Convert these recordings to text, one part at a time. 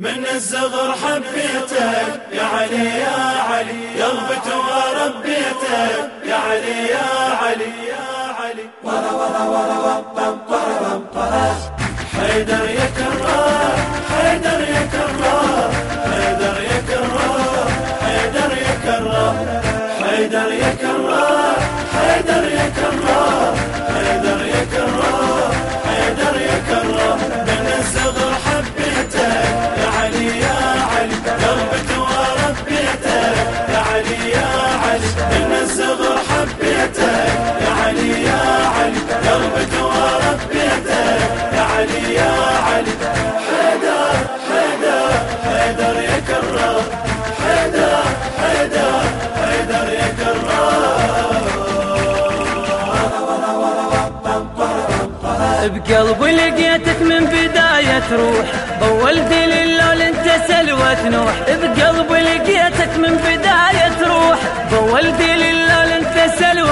من الزغر حبيتك يا علي يا علي يغبت وربيتك يا علي يا علي يا علي. ورا ورا ورا ورا ورا ورا حيدر يا علي يا علي قلبك وربيتك يا علي يا علي حيدر حيدر حيدر يا كرار حيدر حيدر حيدر يا كرار بقلبي لقيتك من بداية روح بولدي للول انت سلوة نوح. بقلبي لقيتك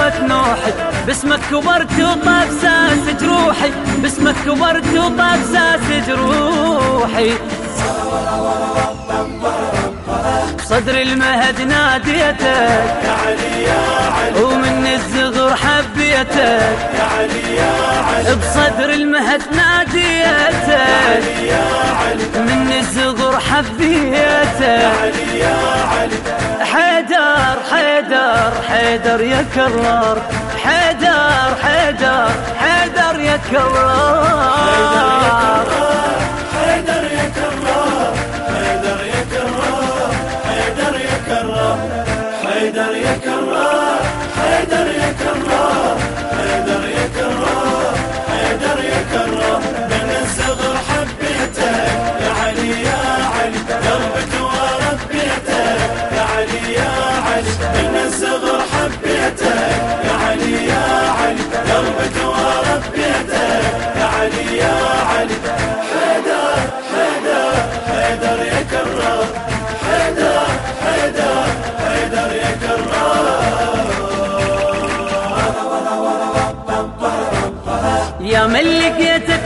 انت سلوة نوح باسمك كبرت وطاب ساس جروحي باسمك كبرت وطاب ساس جروحي صدر المهد ناديتك يا علي يا علي ومن الزغر حبيتك. يا علي يا علي بصدر المهد ناديتك علي يا علي من الزغر حبيتك. حيدر يكرر حيدر حيدر حيدر يكرر علي يا علي يا كرار حيدر يا يا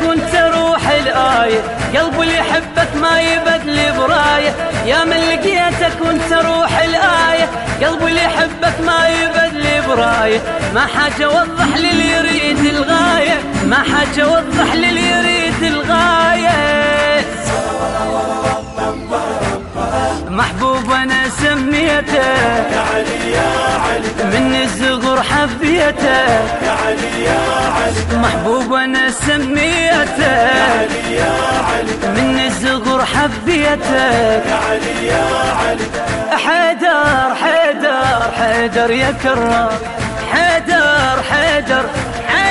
وانت روح الآية قلبي اللي يحبك ما يبدل براية يا من لقيتك وانت روح الآية. قلبي اللي يحبك ما يبدل براية. ما حاجة أوضح للي يريد الغاية. ما حاجة أوضح للي يريد الغاية. محبوب أنا سميتك يا علي يا علي من الزغر حبيتك يا علي يا علي محبوب أنا سميتك علي يا علي من الزغر حبيتك. يا علي يا علي. حيدر حيدر حيدر يا كرار حيدر حيدر حيدر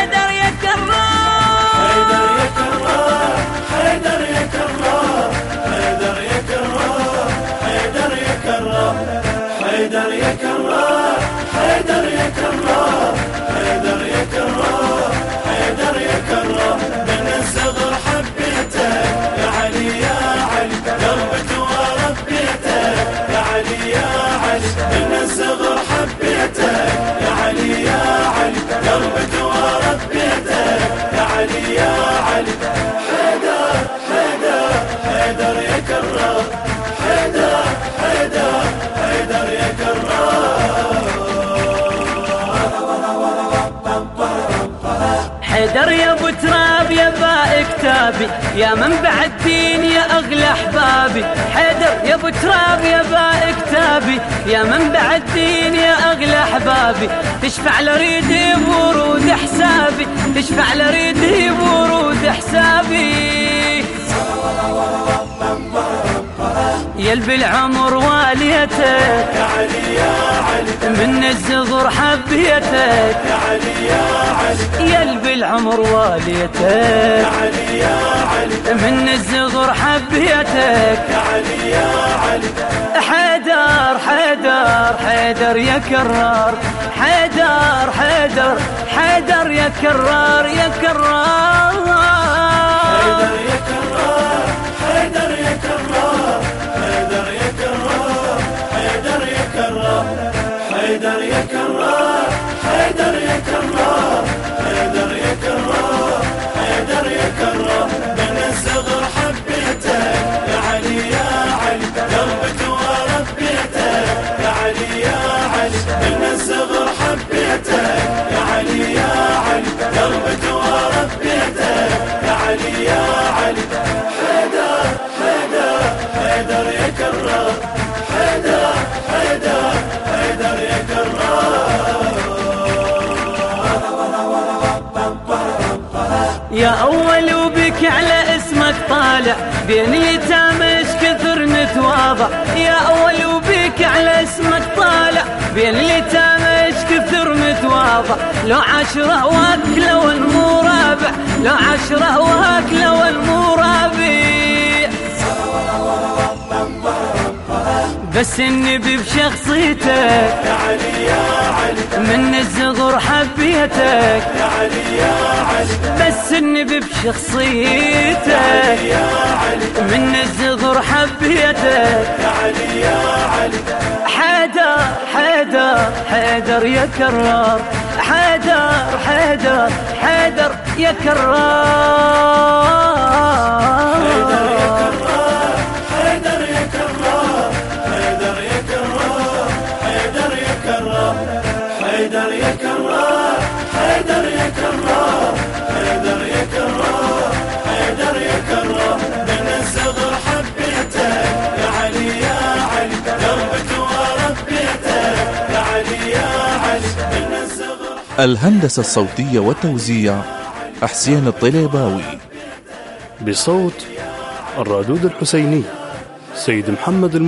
كتابي يا منبع الدين يا أغلى أحبابي. حيدر يا أبو تراب يا باء كتابي يا منبع الدين يا أغلى أحبابي. تشفع لريدي بورود حسابي تشفع لريدي بورود حسابي. يا بالعمر واليتك. يا علي يا علي من الزغر حبيتك يا علي يا علي يا بالعمر واليتك. يا علي يا علي من الزغر حبيتك يا علي يا علي حيدر حيدر حيدر يا كرار. حيدر حيدر حيدر يا كرار يا كرار حيدر يا كرار. من الصغر حبيتك يا علي يا علي يا علي يا علي. حيدر حيدر حيدر يا حيدر حيدر يا يا أول وبك على اسمك طالع بين يتامى نتواضع لو عشرة واكلة والمرابع لو عشرة واكلة والمرابع بس النبي بشخصيتك يا علي يا علي من الزغر حبيتك. يا علي يا علي بس النبي بشخصيتك يا علي من الزغر حبيتك. يا علي يا علي حيدر حيدر حيدر يا كرار حيدر حيدر حيدر يا كرار. حيدر يا كرار حيدر يا كرار حيدر يا كرار. حيدر يا كرار الهندسة الصوتية والتوزيع حسين الطليباوي. بصوت الرادود الحسيني سيد محمد الم...